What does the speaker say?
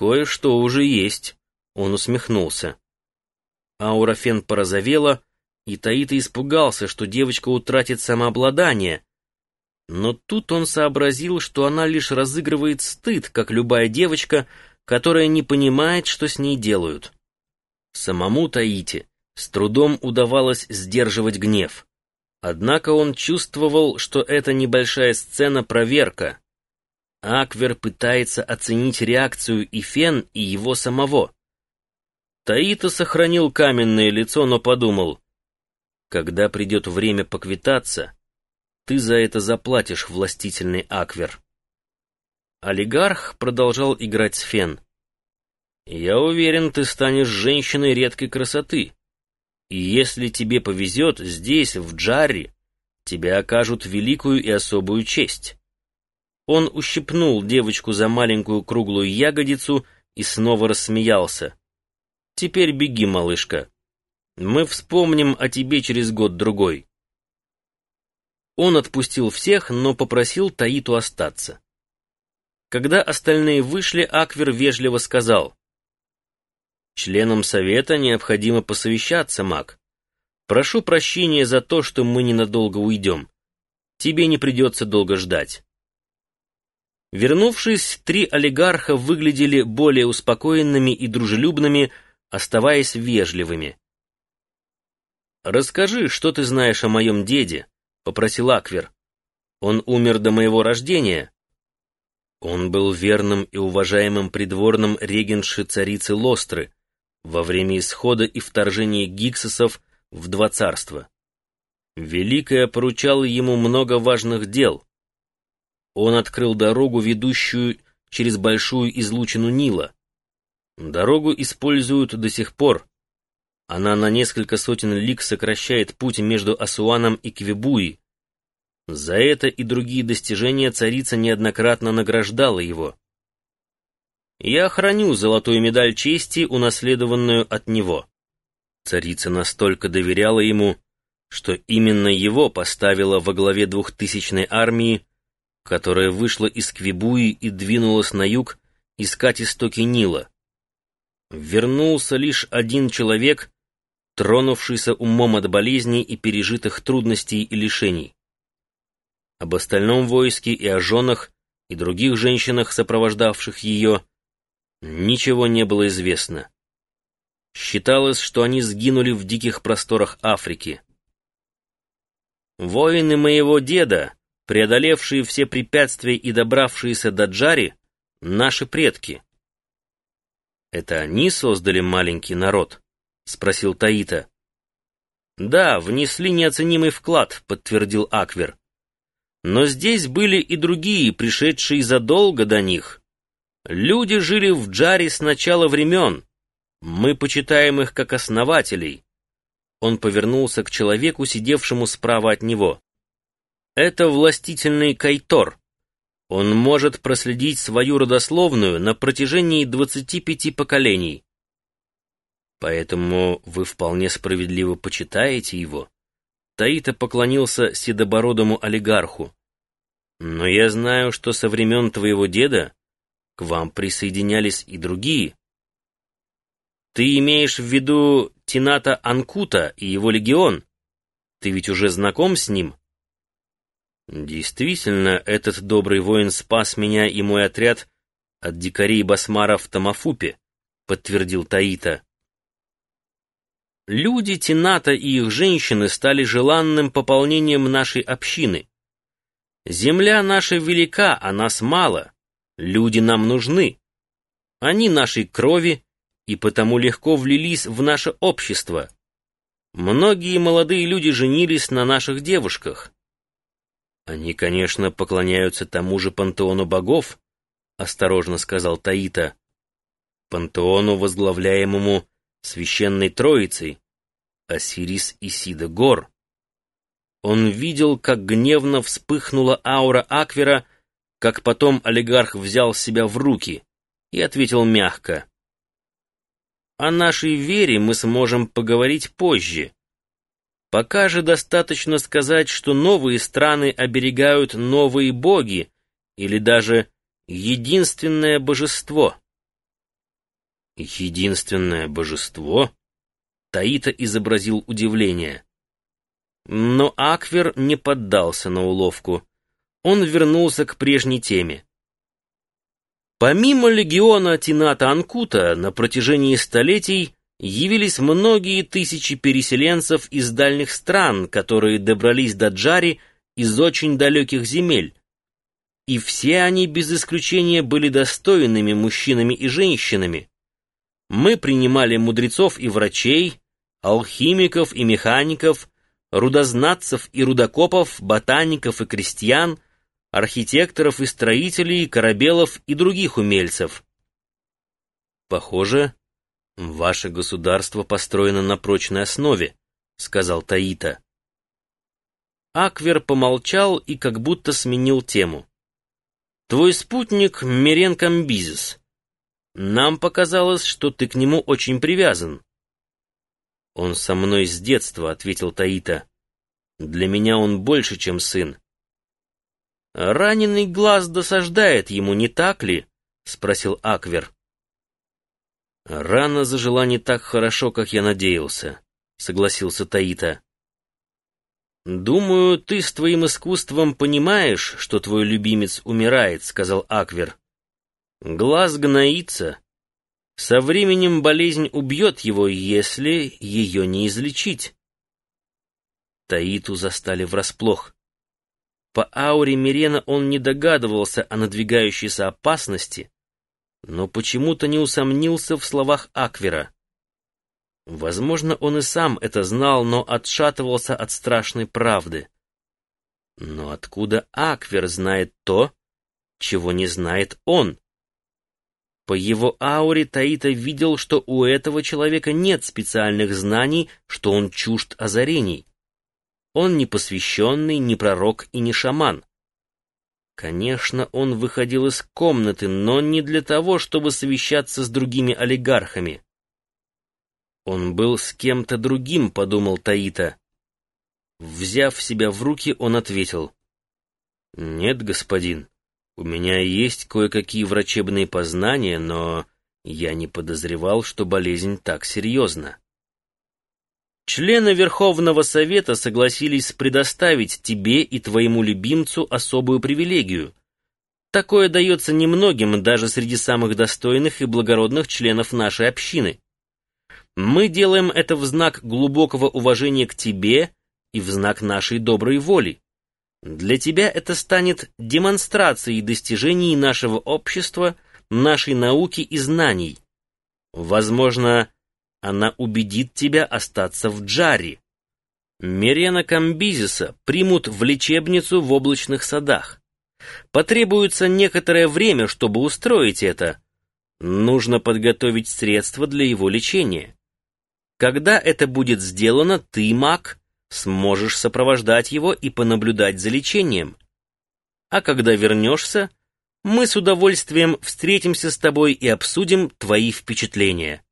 Кое-что уже есть, он усмехнулся. Аурафен порозовела, и Таита испугался, что девочка утратит самообладание. Но тут он сообразил, что она лишь разыгрывает стыд, как любая девочка, которая не понимает, что с ней делают. Самому Таите с трудом удавалось сдерживать гнев. Однако он чувствовал, что это небольшая сцена проверка. Аквер пытается оценить реакцию и Фен, и его самого. Таита сохранил каменное лицо, но подумал, когда придет время поквитаться, ты за это заплатишь, властительный Аквер. Олигарх продолжал играть с Фен. «Я уверен, ты станешь женщиной редкой красоты. И если тебе повезет, здесь, в Джарри, тебе окажут великую и особую честь». Он ущипнул девочку за маленькую круглую ягодицу и снова рассмеялся. «Теперь беги, малышка. Мы вспомним о тебе через год-другой». Он отпустил всех, но попросил Таиту остаться. Когда остальные вышли, Аквер вежливо сказал. «Членам совета необходимо посовещаться, маг. Прошу прощения за то, что мы ненадолго уйдем. Тебе не придется долго ждать». Вернувшись, три олигарха выглядели более успокоенными и дружелюбными, оставаясь вежливыми. «Расскажи, что ты знаешь о моем деде», — попросил Аквер. «Он умер до моего рождения». Он был верным и уважаемым придворным регенши царицы Лостры во время исхода и вторжения гиксосов в два царства. Великая поручала ему много важных дел — он открыл дорогу, ведущую через большую излучину Нила. Дорогу используют до сих пор. Она на несколько сотен лиг сокращает путь между Асуаном и Квебуи. За это и другие достижения царица неоднократно награждала его. Я храню золотую медаль чести, унаследованную от него. Царица настолько доверяла ему, что именно его поставила во главе двухтысячной армии, которая вышла из Квибуи и двинулась на юг искать истоки Нила. Вернулся лишь один человек, тронувшийся умом от болезней и пережитых трудностей и лишений. Об остальном войске и о женах и других женщинах, сопровождавших ее, ничего не было известно. Считалось, что они сгинули в диких просторах Африки. Воины моего деда, преодолевшие все препятствия и добравшиеся до Джари, наши предки. «Это они создали маленький народ?» — спросил Таита. «Да, внесли неоценимый вклад», — подтвердил Аквер. «Но здесь были и другие, пришедшие задолго до них. Люди жили в Джаре с начала времен. Мы почитаем их как основателей». Он повернулся к человеку, сидевшему справа от него. Это властительный кайтор. Он может проследить свою родословную на протяжении 25 поколений. Поэтому вы вполне справедливо почитаете его. Таита поклонился седобородому олигарху. Но я знаю, что со времен твоего деда к вам присоединялись и другие. Ты имеешь в виду Тината Анкута и его легион? Ты ведь уже знаком с ним? Действительно, этот добрый воин спас меня и мой отряд от дикарей Басмара в Тамафупе, подтвердил Таита. Люди Тината и их женщины стали желанным пополнением нашей общины. Земля наша велика, а нас мало. Люди нам нужны. Они нашей крови и потому легко влились в наше общество. Многие молодые люди женились на наших девушках. «Они, конечно, поклоняются тому же пантеону богов», — осторожно сказал Таита. «Пантеону, возглавляемому священной троицей, Осирис и Сида Гор». Он видел, как гневно вспыхнула аура Аквера, как потом олигарх взял себя в руки и ответил мягко. «О нашей вере мы сможем поговорить позже. Пока же достаточно сказать, что новые страны оберегают новые боги или даже единственное божество. Единственное божество? Таита изобразил удивление. Но Аквер не поддался на уловку. Он вернулся к прежней теме. Помимо легиона Тината Анкута, на протяжении столетий явились многие тысячи переселенцев из дальних стран, которые добрались до Джари из очень далеких земель. И все они без исключения были достойными мужчинами и женщинами. Мы принимали мудрецов и врачей, алхимиков и механиков, рудознатцев и рудокопов, ботаников и крестьян, архитекторов и строителей, корабелов и других умельцев. Похоже, ваше государство построено на прочной основе, сказал Таита. Аквер помолчал и как будто сменил тему. Твой спутник Мерен Камбизис. Нам показалось, что ты к нему очень привязан. Он со мной с детства, ответил Таита. Для меня он больше, чем сын. Раненый глаз досаждает ему, не так ли? спросил Аквер. Рана зажила не так хорошо, как я надеялся, согласился Таита. «Думаю, ты с твоим искусством понимаешь, что твой любимец умирает», — сказал Аквер. Глаз гноится. Со временем болезнь убьет его, если ее не излечить. Таиту застали врасплох. По ауре Мирена он не догадывался о надвигающейся опасности, но почему-то не усомнился в словах Аквера. Возможно, он и сам это знал, но отшатывался от страшной правды. Но откуда Аквер знает то, чего не знает он? По его ауре Таита видел, что у этого человека нет специальных знаний, что он чужд озарений. Он не посвященный, не пророк и не шаман. Конечно, он выходил из комнаты, но не для того, чтобы совещаться с другими олигархами. Он был с кем-то другим, подумал Таита. Взяв себя в руки, он ответил. «Нет, господин, у меня есть кое-какие врачебные познания, но я не подозревал, что болезнь так серьезна. Члены Верховного Совета согласились предоставить тебе и твоему любимцу особую привилегию. Такое дается немногим даже среди самых достойных и благородных членов нашей общины. Мы делаем это в знак глубокого уважения к тебе и в знак нашей доброй воли. Для тебя это станет демонстрацией достижений нашего общества, нашей науки и знаний. Возможно, она убедит тебя остаться в Джаре. Мерена Камбизиса примут в лечебницу в облачных садах. Потребуется некоторое время, чтобы устроить это. Нужно подготовить средства для его лечения. Когда это будет сделано, ты, маг, сможешь сопровождать его и понаблюдать за лечением. А когда вернешься, мы с удовольствием встретимся с тобой и обсудим твои впечатления.